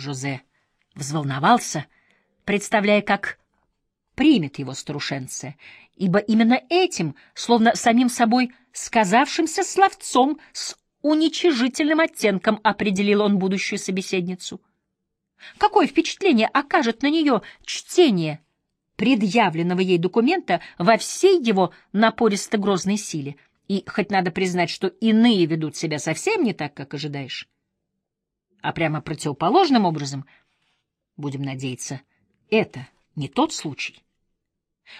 Жозе взволновался, представляя, как примет его старушенция, ибо именно этим, словно самим собой сказавшимся словцом с уничижительным оттенком определил он будущую собеседницу. Какое впечатление окажет на нее чтение предъявленного ей документа во всей его напористо-грозной силе? И хоть надо признать, что иные ведут себя совсем не так, как ожидаешь, а прямо противоположным образом, будем надеяться, это не тот случай.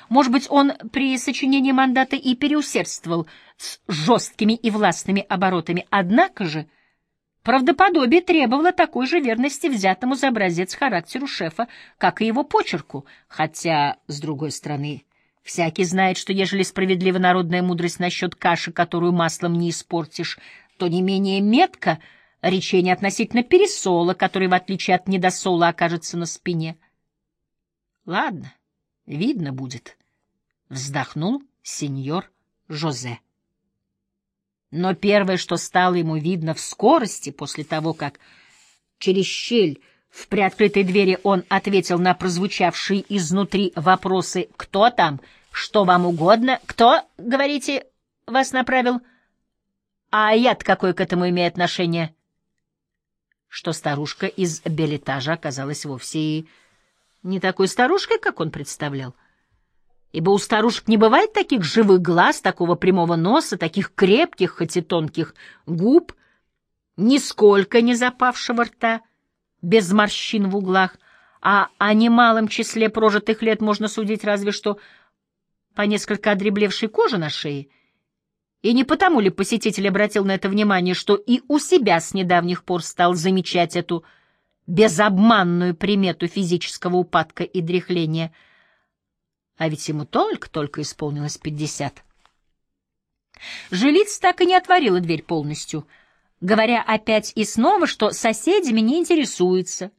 Может быть, он при сочинении мандата и переусердствовал с жесткими и властными оборотами, однако же правдоподобие требовало такой же верности взятому за образец характеру шефа, как и его почерку, хотя, с другой стороны, всякий знает, что ежели справедлива народная мудрость насчет каши, которую маслом не испортишь, то не менее метко речение относительно пересола, который, в отличие от недосола, окажется на спине. Ладно. Видно будет, — вздохнул сеньор Жозе. Но первое, что стало ему видно в скорости после того, как через щель в приоткрытой двери он ответил на прозвучавшие изнутри вопросы «Кто там? Что вам угодно? Кто, говорите, вас направил? А я-то какое к этому имею отношение?» Что старушка из билетажа оказалась вовсе и не такой старушкой, как он представлял. Ибо у старушек не бывает таких живых глаз, такого прямого носа, таких крепких, хоть и тонких губ, нисколько не запавшего рта, без морщин в углах, а о немалом числе прожитых лет можно судить разве что по несколько одреблевшей кожи на шее. И не потому ли посетитель обратил на это внимание, что и у себя с недавних пор стал замечать эту безобманную примету физического упадка и дряхления. А ведь ему только-только исполнилось пятьдесят. Жилиц так и не отворила дверь полностью, говоря опять и снова, что соседями не интересуется.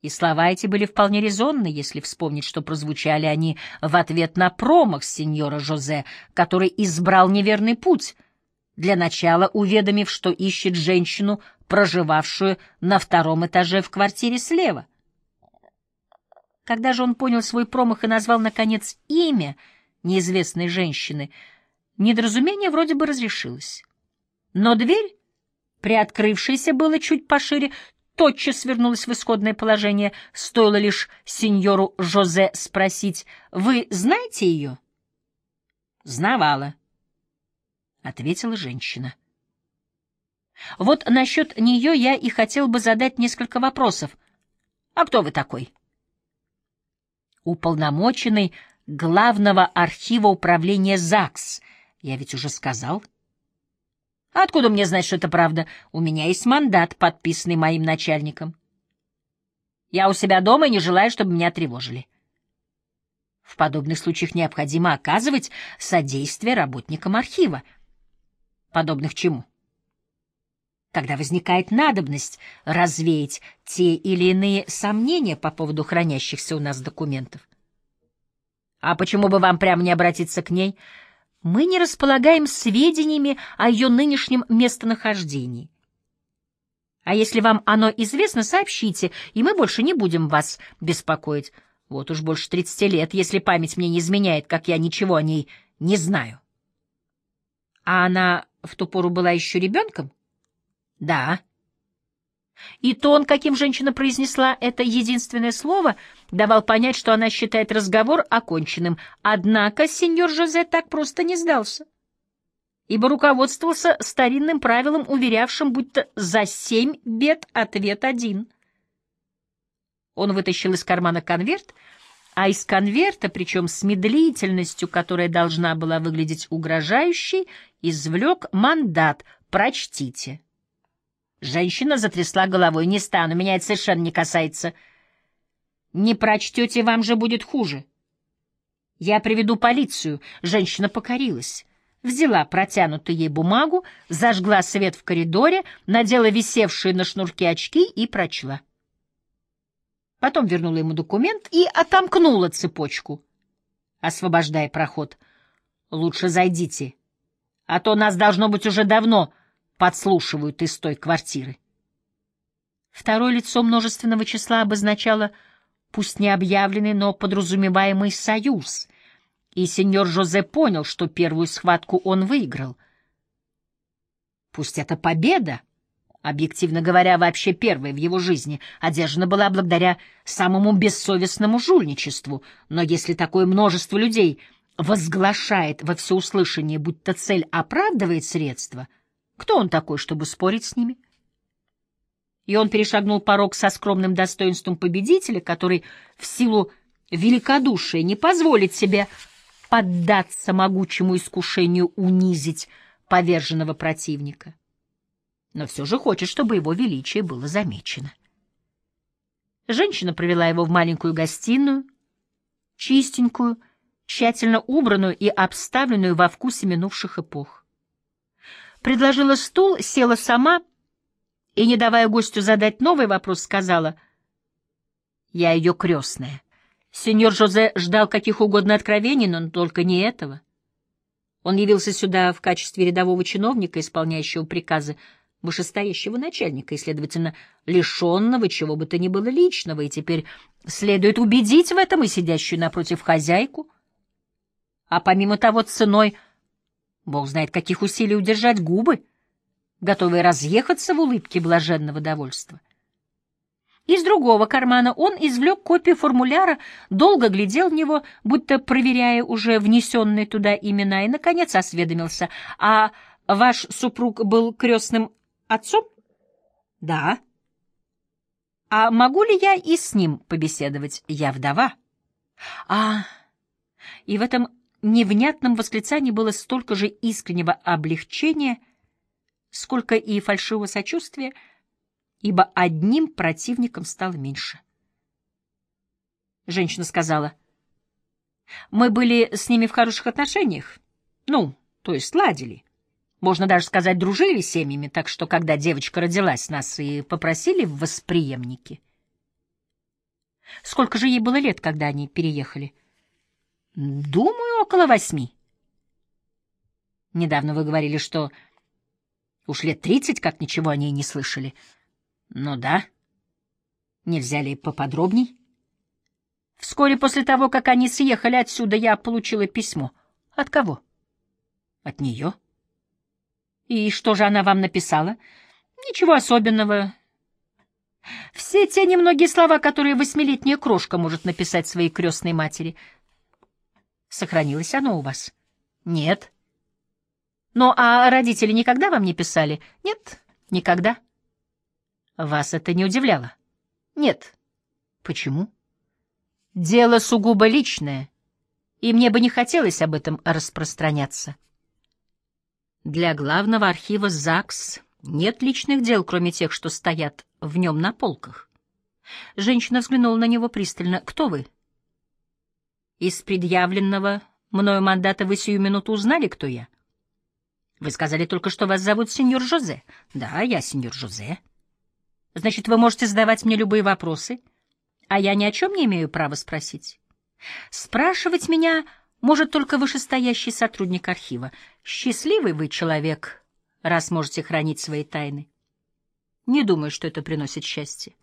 И слова эти были вполне резонны, если вспомнить, что прозвучали они в ответ на промах сеньора Жозе, который избрал неверный путь, для начала уведомив, что ищет женщину, проживавшую на втором этаже в квартире слева. Когда же он понял свой промах и назвал, наконец, имя неизвестной женщины, недоразумение вроде бы разрешилось. Но дверь, приоткрывшаяся было чуть пошире, тотчас вернулась в исходное положение, стоило лишь сеньору Жозе спросить, «Вы знаете ее?» «Знавала», — ответила женщина. Вот насчет нее я и хотел бы задать несколько вопросов. А кто вы такой? Уполномоченный главного архива управления ЗАГС. Я ведь уже сказал. Откуда мне знать, что это правда? У меня есть мандат, подписанный моим начальником. Я у себя дома и не желаю, чтобы меня тревожили. В подобных случаях необходимо оказывать содействие работникам архива. Подобных чему? — когда возникает надобность развеять те или иные сомнения по поводу хранящихся у нас документов. А почему бы вам прямо не обратиться к ней? Мы не располагаем сведениями о ее нынешнем местонахождении. А если вам оно известно, сообщите, и мы больше не будем вас беспокоить. Вот уж больше тридцати лет, если память мне не изменяет, как я ничего о ней не знаю. А она в ту пору была еще ребенком? Да. И тон, каким женщина произнесла это единственное слово, давал понять, что она считает разговор оконченным. Однако сеньор Жозе так просто не сдался, ибо руководствовался старинным правилом, уверявшим, будто за семь бед ответ один. Он вытащил из кармана конверт, а из конверта, причем с медлительностью, которая должна была выглядеть угрожающей, извлек мандат «Прочтите». Женщина затрясла головой. «Не стану, меня это совершенно не касается». «Не прочтете, вам же будет хуже». «Я приведу полицию». Женщина покорилась. Взяла протянутую ей бумагу, зажгла свет в коридоре, надела висевшие на шнурке очки и прочла. Потом вернула ему документ и отомкнула цепочку, освобождая проход. «Лучше зайдите, а то нас должно быть уже давно подслушивают из той квартиры. Второе лицо множественного числа обозначало пусть не объявленный, но подразумеваемый союз, и сеньор Жозе понял, что первую схватку он выиграл. Пусть это победа, объективно говоря, вообще первая в его жизни, одержана была благодаря самому бессовестному жульничеству, но если такое множество людей возглашает во всеуслышание, будто цель оправдывает средства, кто он такой, чтобы спорить с ними? И он перешагнул порог со скромным достоинством победителя, который в силу великодушия не позволит себе поддаться могучему искушению унизить поверженного противника но все же хочет, чтобы его величие было замечено. Женщина провела его в маленькую гостиную, чистенькую, тщательно убранную и обставленную во вкусе минувших эпох. Предложила стул, села сама и, не давая гостю задать новый вопрос, сказала, «Я ее крестная». Сеньор Жозе ждал каких угодно откровений, но только не этого. Он явился сюда в качестве рядового чиновника, исполняющего приказы вышестоящего начальника и, следовательно, лишенного чего бы то ни было личного, и теперь следует убедить в этом и сидящую напротив хозяйку. А помимо того, ценой, бог знает каких усилий, удержать губы, готовые разъехаться в улыбке блаженного довольства. Из другого кармана он извлек копию формуляра, долго глядел в него, будто проверяя уже внесенные туда имена, и, наконец, осведомился, а ваш супруг был крестным Отцом? Да. А могу ли я и с ним побеседовать? Я вдова. А, и в этом невнятном восклицании было столько же искреннего облегчения, сколько и фальшивого сочувствия, ибо одним противником стало меньше. Женщина сказала, «Мы были с ними в хороших отношениях, ну, то есть ладили. Можно даже сказать, дружили семьями, так что, когда девочка родилась, нас и попросили в восприемники. Сколько же ей было лет, когда они переехали? Думаю, около восьми. Недавно вы говорили, что уж лет тридцать, как ничего о ней не слышали. Ну да. Нельзя ли поподробней? Вскоре после того, как они съехали отсюда, я получила письмо. От кого? От нее. — и что же она вам написала? Ничего особенного. Все те немногие слова, которые восьмилетняя крошка может написать своей крестной матери. Сохранилось оно у вас? Нет. Ну, а родители никогда вам не писали? Нет, никогда. Вас это не удивляло? Нет. Почему? Дело сугубо личное, и мне бы не хотелось об этом распространяться. Для главного архива ЗАГС нет личных дел, кроме тех, что стоят в нем на полках. Женщина взглянула на него пристально. «Кто вы?» «Из предъявленного мною мандата вы сию минуту узнали, кто я?» «Вы сказали только, что вас зовут сеньор Жозе». «Да, я сеньор Жозе». «Значит, вы можете задавать мне любые вопросы, а я ни о чем не имею права спросить?» «Спрашивать меня может только вышестоящий сотрудник архива. Счастливый вы человек, раз можете хранить свои тайны. Не думаю, что это приносит счастье.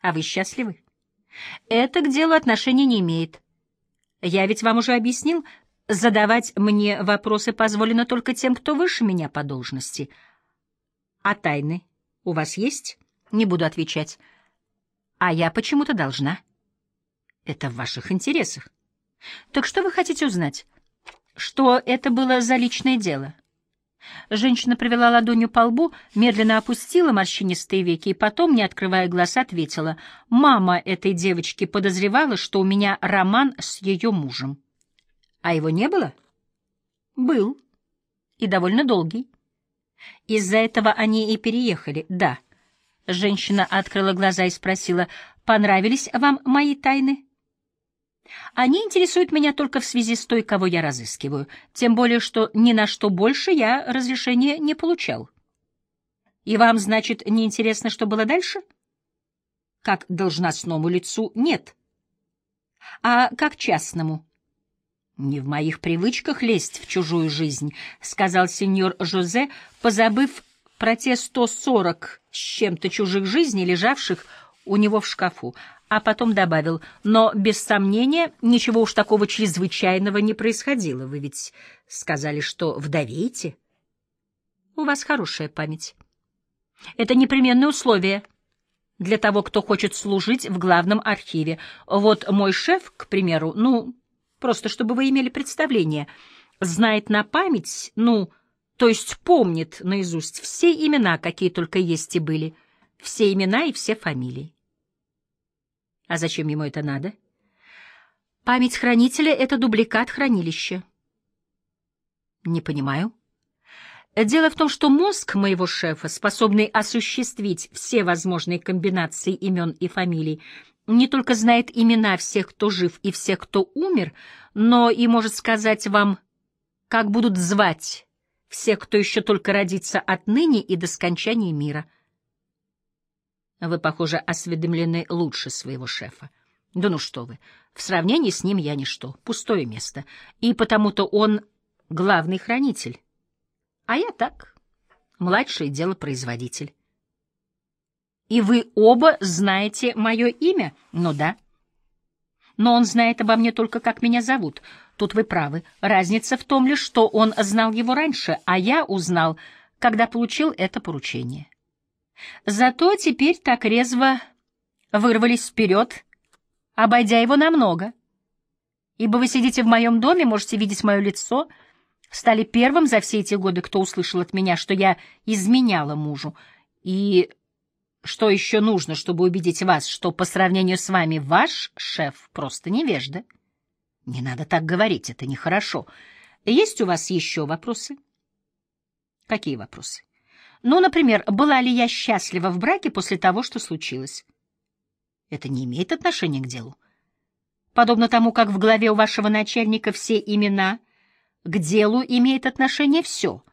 А вы счастливы? Это к делу отношения не имеет. Я ведь вам уже объяснил, задавать мне вопросы позволено только тем, кто выше меня по должности. А тайны у вас есть? Не буду отвечать. А я почему-то должна. Это в ваших интересах. Так что вы хотите узнать? Что это было за личное дело? Женщина провела ладонью по лбу, медленно опустила морщинистые веки и потом, не открывая глаз, ответила. «Мама этой девочки подозревала, что у меня роман с ее мужем». «А его не было?» «Был. И довольно долгий. Из-за этого они и переехали, да». Женщина открыла глаза и спросила, «Понравились вам мои тайны?» Они интересуют меня только в связи с той, кого я разыскиваю, тем более что ни на что больше я разрешения не получал. И вам, значит, не интересно, что было дальше? Как должностному лицу — нет. А как частному? Не в моих привычках лезть в чужую жизнь, — сказал сеньор Жозе, позабыв про те 140 с чем-то чужих жизней, лежавших у него в шкафу, а потом добавил, но, без сомнения, ничего уж такого чрезвычайного не происходило. Вы ведь сказали, что вдовеете? У вас хорошая память. Это непременное условие для того, кто хочет служить в главном архиве. Вот мой шеф, к примеру, ну, просто чтобы вы имели представление, знает на память, ну, то есть помнит наизусть все имена, какие только есть и были, все имена и все фамилии. А зачем ему это надо? Память хранителя — это дубликат хранилища. Не понимаю. Дело в том, что мозг моего шефа, способный осуществить все возможные комбинации имен и фамилий, не только знает имена всех, кто жив, и всех, кто умер, но и может сказать вам, как будут звать всех, кто еще только родится отныне и до скончания мира. Вы, похоже, осведомлены лучше своего шефа. Да ну что вы, в сравнении с ним я ничто, пустое место, и потому-то он главный хранитель. А я так, младший делопроизводитель. И вы оба знаете мое имя? Ну да. Но он знает обо мне только, как меня зовут. Тут вы правы. Разница в том лишь, что он знал его раньше, а я узнал, когда получил это поручение. Зато теперь так резво вырвались вперед, обойдя его намного. Ибо вы сидите в моем доме, можете видеть мое лицо — стали первым за все эти годы, кто услышал от меня, что я изменяла мужу. И что еще нужно, чтобы убедить вас, что по сравнению с вами ваш шеф просто невежда? Не надо так говорить, это нехорошо. Есть у вас еще вопросы? Какие вопросы? Ну, например, была ли я счастлива в браке после того, что случилось? Это не имеет отношения к делу. Подобно тому, как в голове у вашего начальника все имена — к делу имеет отношение все,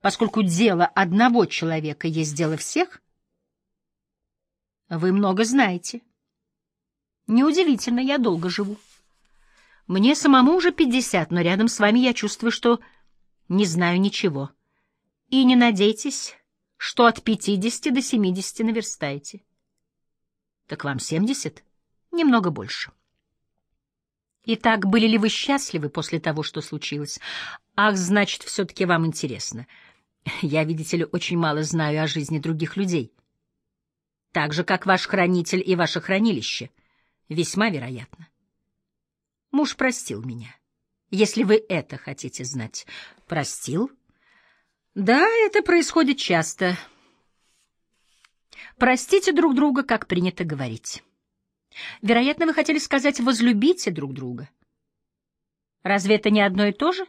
поскольку дело одного человека есть дело всех. Вы много знаете. Неудивительно, я долго живу. Мне самому уже пятьдесят, но рядом с вами я чувствую, что не знаю ничего. И не надейтесь, что от пятидесяти до семидесяти наверстаете. Так вам семьдесят? Немного больше. Итак, были ли вы счастливы после того, что случилось? Ах, значит, все-таки вам интересно. Я, видите ли, очень мало знаю о жизни других людей. Так же, как ваш хранитель и ваше хранилище. Весьма вероятно. Муж простил меня. Если вы это хотите знать. Простил? Да, это происходит часто. Простите друг друга, как принято говорить. Вероятно, вы хотели сказать «возлюбите друг друга». Разве это не одно и то же?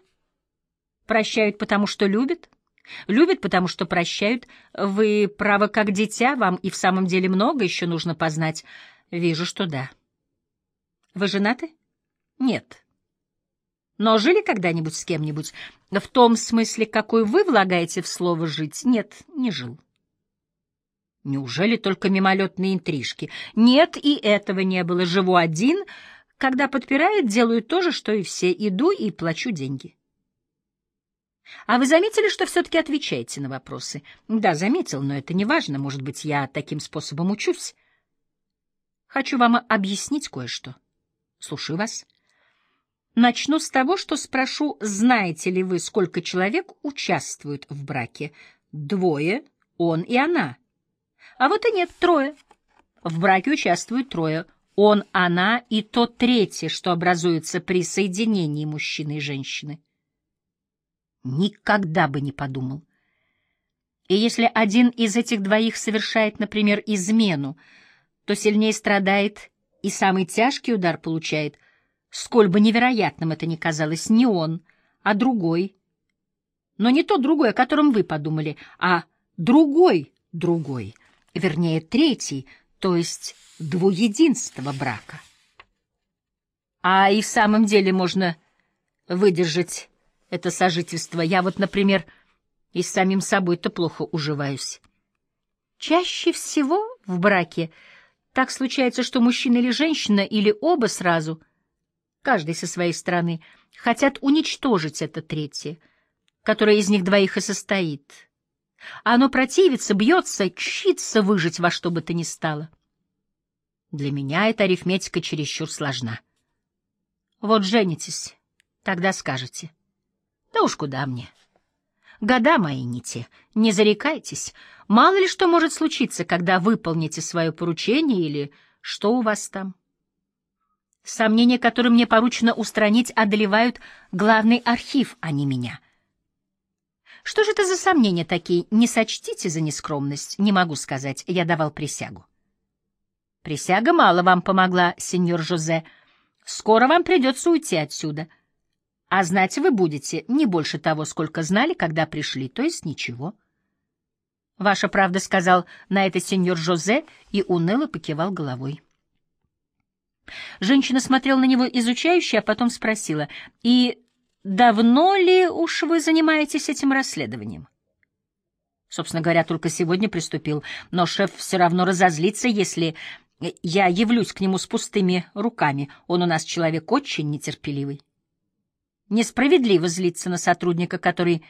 Прощают, потому что любят? Любят, потому что прощают. Вы, право, как дитя, вам и в самом деле много еще нужно познать. Вижу, что да. Вы женаты? Нет. Но жили когда-нибудь с кем-нибудь? В том смысле, какой вы влагаете в слово «жить»? Нет, не жил. Неужели только мимолетные интрижки? Нет, и этого не было. Живу один. Когда подпирает, делаю то же, что и все. Иду и плачу деньги. А вы заметили, что все-таки отвечаете на вопросы? Да, заметил, но это не важно. Может быть, я таким способом учусь. Хочу вам объяснить кое-что. Слушаю вас. Начну с того, что спрошу, знаете ли вы, сколько человек участвуют в браке? Двое, он и она. А вот и нет, трое. В браке участвуют трое. Он, она и то третье, что образуется при соединении мужчины и женщины. Никогда бы не подумал. И если один из этих двоих совершает, например, измену, то сильнее страдает и самый тяжкий удар получает, сколь бы невероятным это ни казалось, не он, а другой. Но не тот другой, о котором вы подумали, а другой другой — вернее, третий, то есть двуединство брака. А и в самом деле можно выдержать это сожительство. Я вот, например, и с самим собой-то плохо уживаюсь. Чаще всего в браке так случается, что мужчина или женщина, или оба сразу, каждый со своей стороны, хотят уничтожить это третье, которое из них двоих и состоит. Оно противится, бьется, чится выжить во что бы то ни стало. Для меня эта арифметика чересчур сложна. Вот женитесь, тогда скажете. Да уж куда мне. Года мои не те, не зарекайтесь. Мало ли что может случиться, когда выполните свое поручение или что у вас там. Сомнения, которые мне поручено устранить, одолевают главный архив, а не меня. Что же это за сомнения такие? Не сочтите за нескромность, не могу сказать, я давал присягу. Присяга мало вам помогла, сеньор Жозе. Скоро вам придется уйти отсюда. А знать вы будете не больше того, сколько знали, когда пришли, то есть ничего. Ваша правда, сказал на это сеньор Жозе и уныло покивал головой. Женщина смотрела на него изучающе, а потом спросила, «И давно ли уж вы занимаетесь этим расследованием?» Собственно говоря, только сегодня приступил, но шеф все равно разозлится, если я явлюсь к нему с пустыми руками. Он у нас человек очень нетерпеливый. Несправедливо злиться на сотрудника, который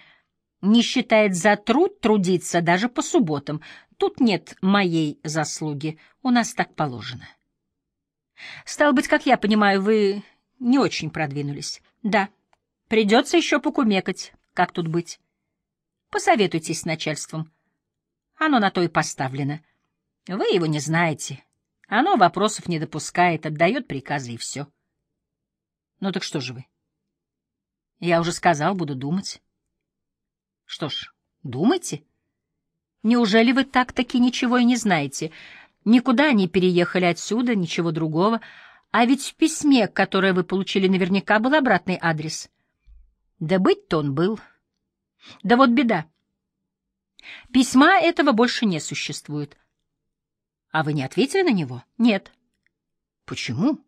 не считает за труд трудиться даже по субботам. Тут нет моей заслуги, у нас так положено. Стало быть, как я понимаю, вы не очень продвинулись. Да, придется еще покумекать, как тут быть. Посоветуйтесь с начальством. Оно на то и поставлено. Вы его не знаете. Оно вопросов не допускает, отдает приказы и все. Ну так что же вы? Я уже сказал, буду думать. Что ж, думайте. Неужели вы так-таки ничего и не знаете? Никуда не переехали отсюда, ничего другого. А ведь в письме, которое вы получили, наверняка был обратный адрес. Да быть-то он был. Да вот беда. Письма этого больше не существует. А вы не ответили на него? Нет. Почему?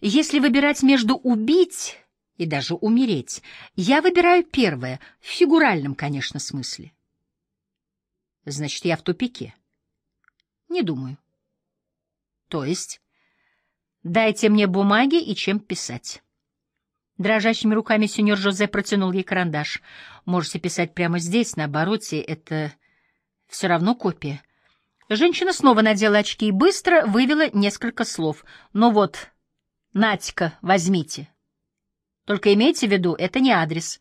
Если выбирать между убить и даже умереть, я выбираю первое, в фигуральном, конечно, смысле. Значит, я в тупике. Не думаю. То есть? Дайте мне бумаги и чем писать. Дрожащими руками сеньор Жозе протянул ей карандаш. Можете писать прямо здесь, на обороте, это все равно копия. Женщина снова надела очки и быстро вывела несколько слов. Ну вот, Натика, возьмите. Только имейте в виду, это не адрес,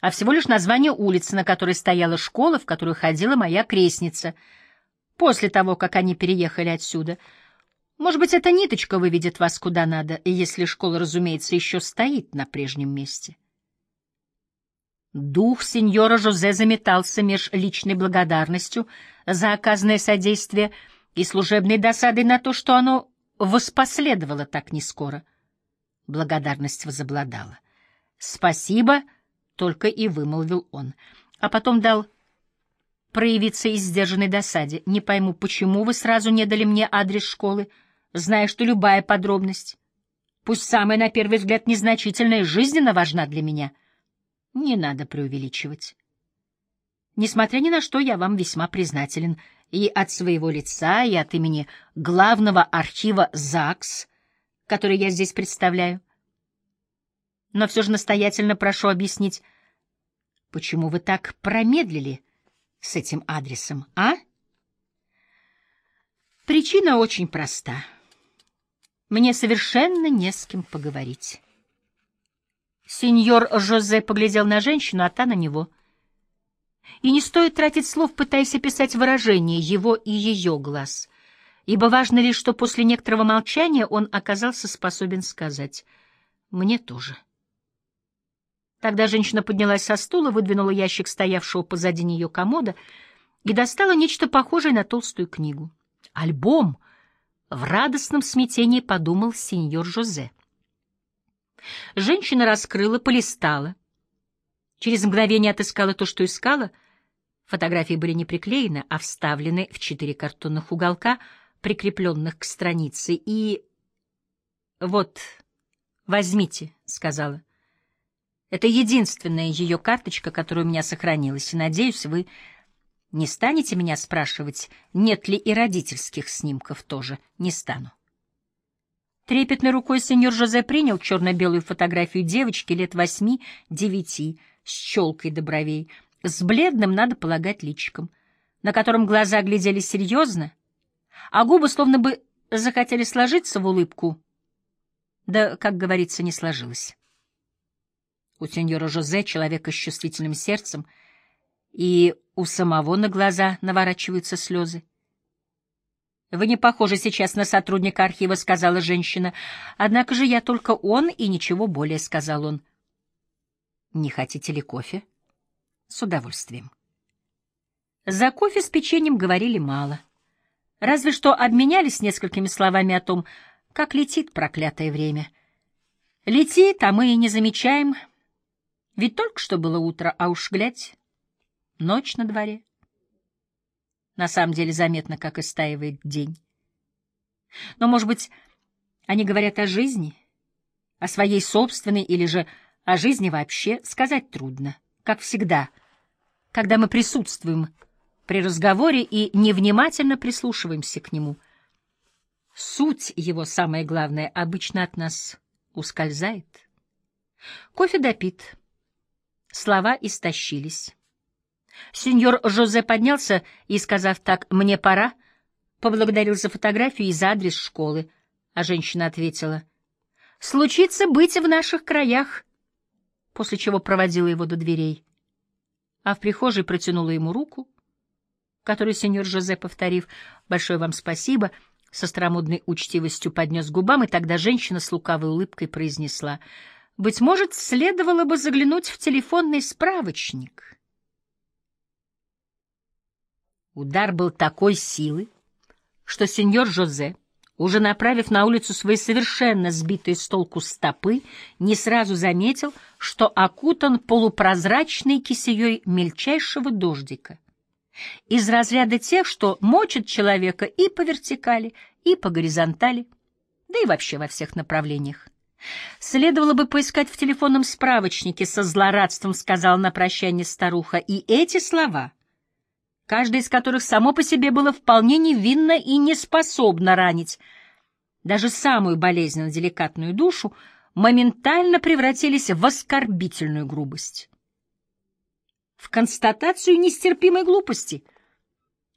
а всего лишь название улицы, на которой стояла школа, в которую ходила моя крестница — после того, как они переехали отсюда. Может быть, эта ниточка выведет вас куда надо, если школа, разумеется, еще стоит на прежнем месте. Дух сеньора Жозе заметался меж личной благодарностью за оказанное содействие и служебной досадой на то, что оно воспоследовало так нескоро. Благодарность возобладала. «Спасибо», — только и вымолвил он, а потом дал проявиться из сдержанной досаде. Не пойму, почему вы сразу не дали мне адрес школы, зная, что любая подробность, пусть самая на первый взгляд незначительная, жизненно важна для меня. Не надо преувеличивать. Несмотря ни на что, я вам весьма признателен и от своего лица, и от имени главного архива ЗАГС, который я здесь представляю. Но все же настоятельно прошу объяснить, почему вы так промедлили с этим адресом, а? Причина очень проста. Мне совершенно не с кем поговорить. Сеньор Жозе поглядел на женщину, а та на него. И не стоит тратить слов, пытаясь описать выражение его и ее глаз, ибо важно лишь, что после некоторого молчания он оказался способен сказать «мне тоже». Тогда женщина поднялась со стула, выдвинула ящик стоявшего позади нее комода и достала нечто похожее на толстую книгу. Альбом! В радостном смятении подумал сеньор Жозе. Женщина раскрыла, полистала. Через мгновение отыскала то, что искала. Фотографии были не приклеены, а вставлены в четыре картонных уголка, прикрепленных к странице. И... «Вот, возьмите», — сказала. Это единственная ее карточка, которая у меня сохранилась, и, надеюсь, вы не станете меня спрашивать, нет ли и родительских снимков тоже. Не стану. Трепетной рукой сеньор Жозе принял черно-белую фотографию девочки лет восьми-девяти с челкой до бровей. с бледным, надо полагать, личиком, на котором глаза глядели серьезно, а губы словно бы захотели сложиться в улыбку, да, как говорится, не сложилось. У сеньора Жозе, человека с чувствительным сердцем, и у самого на глаза наворачиваются слезы. «Вы не похожи сейчас на сотрудника архива», — сказала женщина. «Однако же я только он и ничего более», — сказал он. «Не хотите ли кофе?» «С удовольствием». За кофе с печеньем говорили мало. Разве что обменялись несколькими словами о том, как летит проклятое время. Летит, а мы и не замечаем. Ведь только что было утро, а уж глядь, ночь на дворе. На самом деле заметно, как истаивает день. Но, может быть, они говорят о жизни, о своей собственной или же о жизни вообще, сказать трудно, как всегда, когда мы присутствуем при разговоре и невнимательно прислушиваемся к нему. Суть его, самое главное, обычно от нас ускользает. Кофе допит. Слова истощились. Сеньор Жозе поднялся и, сказав так «мне пора», поблагодарил за фотографию и за адрес школы, а женщина ответила «случится быть в наших краях», после чего проводила его до дверей, а в прихожей протянула ему руку, которую сеньор Жозе, повторив «большое вам спасибо», со старомодной учтивостью поднес губам, и тогда женщина с лукавой улыбкой произнесла «быть может, следовало бы заглянуть в телефонный справочник». Удар был такой силы, что сеньор Жозе, уже направив на улицу свои совершенно сбитые с толку стопы, не сразу заметил, что окутан полупрозрачной кисеей мельчайшего дождика. Из разряда тех, что мочат человека и по вертикали, и по горизонтали, да и вообще во всех направлениях. Следовало бы поискать в телефонном справочнике со злорадством, сказала на прощание старуха, и эти слова — каждое из которых само по себе было вполне невинно и не способно ранить даже самую болезненно деликатную душу, моментально превратились в оскорбительную грубость. В констатацию нестерпимой глупости,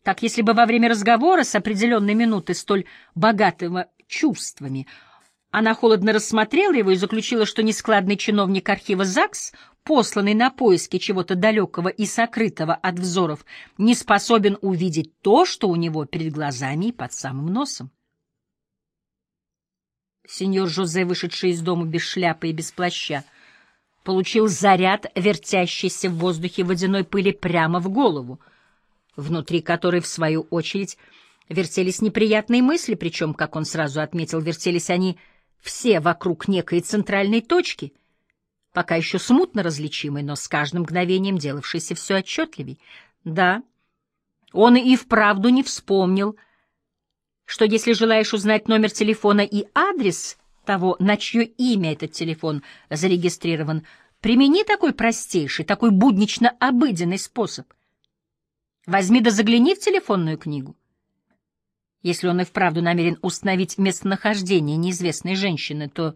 как если бы во время разговора с определенной минуты столь богатого чувствами она холодно рассмотрела его и заключила, что нескладный чиновник архива ЗАГС посланный на поиски чего-то далекого и сокрытого от взоров, не способен увидеть то, что у него перед глазами и под самым носом. Сеньор Жозе, вышедший из дома без шляпы и без плаща, получил заряд вертящейся в воздухе водяной пыли прямо в голову, внутри которой, в свою очередь, вертелись неприятные мысли, причем, как он сразу отметил, вертелись они все вокруг некой центральной точки — пока еще смутно различимый, но с каждым мгновением делавшийся все отчетливей. Да, он и вправду не вспомнил, что если желаешь узнать номер телефона и адрес того, на чье имя этот телефон зарегистрирован, примени такой простейший, такой буднично обыденный способ. Возьми да загляни в телефонную книгу. Если он и вправду намерен установить местонахождение неизвестной женщины, то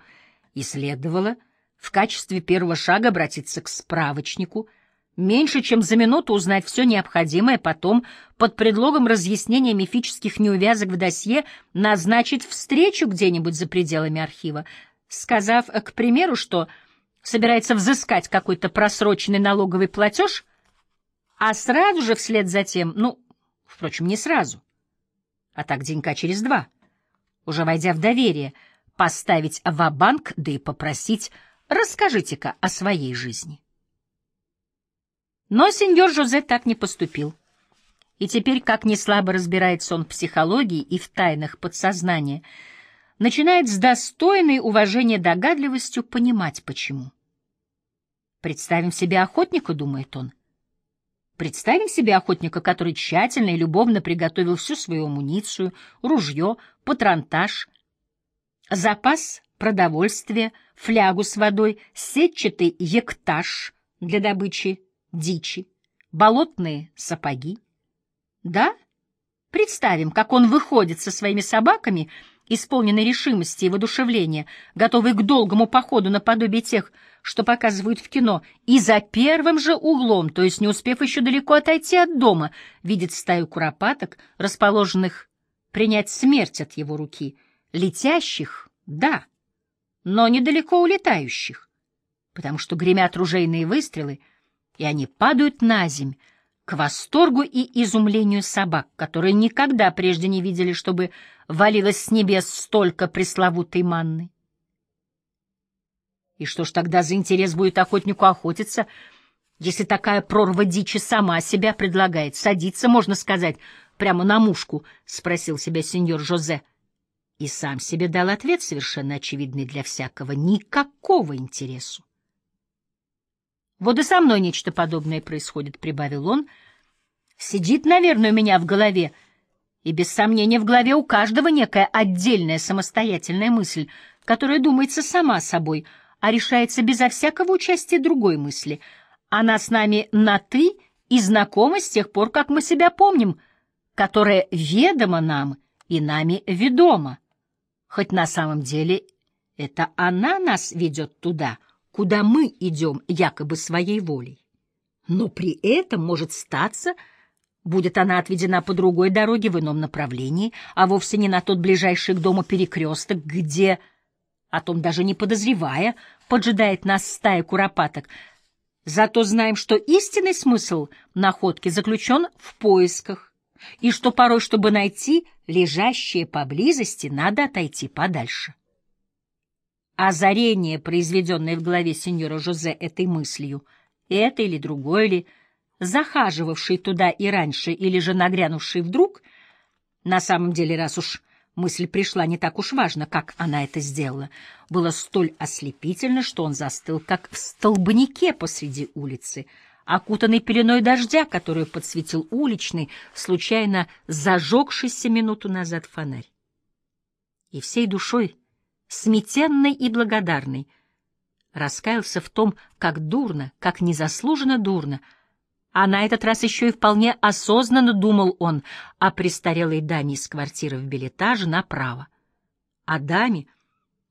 и следовало — в качестве первого шага обратиться к справочнику, меньше чем за минуту узнать все необходимое, потом, под предлогом разъяснения мифических неувязок в досье, назначить встречу где-нибудь за пределами архива, сказав, к примеру, что собирается взыскать какой-то просроченный налоговый платеж, а сразу же вслед за тем, ну, впрочем, не сразу, а так денька через два, уже войдя в доверие, поставить ва-банк, да и попросить Расскажите-ка о своей жизни. Но сеньор Жозе так не поступил. И теперь, как не слабо разбирается он в психологии и в тайнах подсознания, начинает с достойной уважения догадливостью понимать, почему. Представим себе охотника, думает он. Представим себе охотника, который тщательно и любовно приготовил всю свою амуницию, ружье, патронтаж, запас продовольствие, флягу с водой, сетчатый ектаж для добычи дичи, болотные сапоги. Да? Представим, как он выходит со своими собаками, исполненный решимости и воодушевления, готовый к долгому походу наподобие тех, что показывают в кино, и за первым же углом, то есть не успев еще далеко отойти от дома, видит стаю куропаток, расположенных принять смерть от его руки, летящих, да, но недалеко улетающих, потому что гремят ружейные выстрелы, и они падают на земь, к восторгу и изумлению собак, которые никогда прежде не видели, чтобы валилось с небес столько пресловутой манны. И что ж тогда за интерес будет охотнику охотиться, если такая прорва дичи сама себя предлагает? Садиться, можно сказать, прямо на мушку, — спросил себя сеньор Жозе. И сам себе дал ответ, совершенно очевидный для всякого, никакого интересу. Вот и со мной нечто подобное происходит, — прибавил он. Сидит, наверное, у меня в голове, и без сомнения в голове у каждого некая отдельная самостоятельная мысль, которая думается сама собой, а решается безо всякого участия другой мысли. Она с нами на «ты» и знакома с тех пор, как мы себя помним, которая ведома нам и нами ведома. Хоть на самом деле это она нас ведет туда — куда мы идем якобы своей волей. Но при этом может статься, будет она отведена по другой дороге в ином направлении, а вовсе не на тот ближайший к дому перекресток, где, о том даже не подозревая, поджидает нас стая куропаток. Зато знаем, что истинный смысл находки заключен в поисках, и что порой, чтобы найти лежащее поблизости, надо отойти подальше. Озарение, произведенное в голове сеньора Жозе этой мыслью, это или другое ли, захаживавший туда и раньше, или же нагрянувший вдруг, на самом деле, раз уж мысль пришла не так уж важно, как она это сделала, было столь ослепительно, что он застыл, как в столбнике посреди улицы, окутанный пеленой дождя, которую подсветил уличный, случайно зажегшийся минуту назад фонарь. И всей душой сметенный и благодарный, раскаялся в том, как дурно, как незаслуженно дурно, а на этот раз еще и вполне осознанно думал он о престарелой даме из квартиры в билетаже направо, о даме,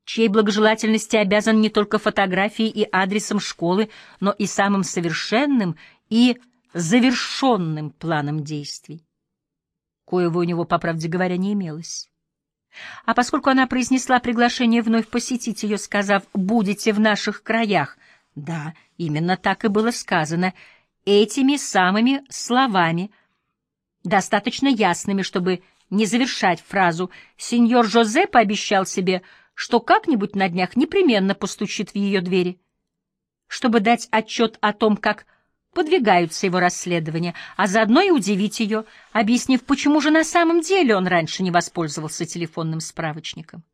чьей благожелательности обязан не только фотографией и адресом школы, но и самым совершенным и завершенным планом действий, коего у него, по правде говоря, не имелось. А поскольку она произнесла приглашение вновь посетить ее, сказав «будете в наших краях», да, именно так и было сказано, этими самыми словами, достаточно ясными, чтобы не завершать фразу, сеньор Жозе пообещал себе, что как-нибудь на днях непременно постучит в ее двери, чтобы дать отчет о том, как подвигаются его расследования, а заодно и удивить ее, объяснив, почему же на самом деле он раньше не воспользовался телефонным справочником.